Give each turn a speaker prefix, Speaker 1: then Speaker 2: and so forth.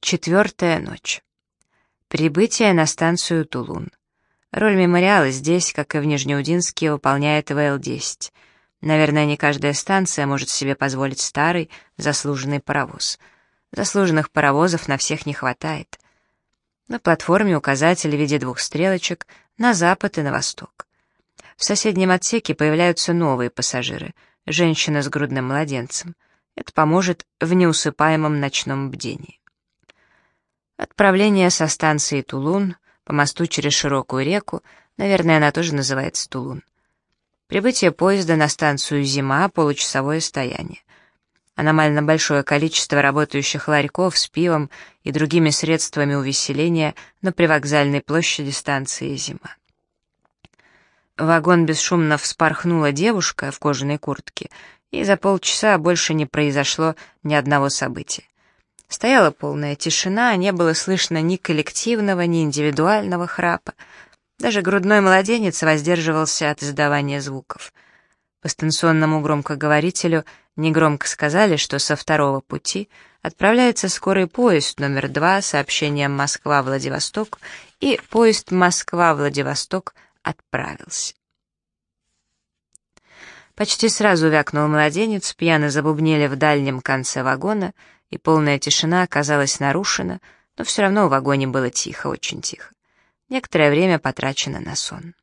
Speaker 1: Четвертая ночь. Прибытие на станцию Тулун. Роль мемориала здесь, как и в Нижнеудинске, выполняет ВЛ-10. Наверное, не каждая станция может себе позволить старый, заслуженный паровоз. Заслуженных паровозов на всех не хватает. На платформе указатель в виде двух стрелочек на запад и на восток. В соседнем отсеке появляются новые пассажиры, женщина с грудным младенцем. Это поможет в неусыпаемом ночном бдении. Отправление со станции Тулун по мосту через широкую реку, наверное, она тоже называется Тулун. Прибытие поезда на станцию «Зима» — получасовое стояние. Аномально большое количество работающих ларьков с пивом и другими средствами увеселения на привокзальной площади станции «Зима». вагон бесшумно вспорхнула девушка в кожаной куртке, и за полчаса больше не произошло ни одного события. Стояла полная тишина, не было слышно ни коллективного, ни индивидуального храпа. Даже грудной младенец воздерживался от издавания звуков. По станционному громкоговорителю негромко сказали, что со второго пути отправляется скорый поезд номер два с сообщением Москва-Владивосток, и поезд Москва-Владивосток отправился. Почти сразу вякнул младенец, пьяно забубнили в дальнем конце вагона, и полная тишина оказалась нарушена, но все равно в вагоне было тихо, очень тихо. Некоторое время потрачено на сон.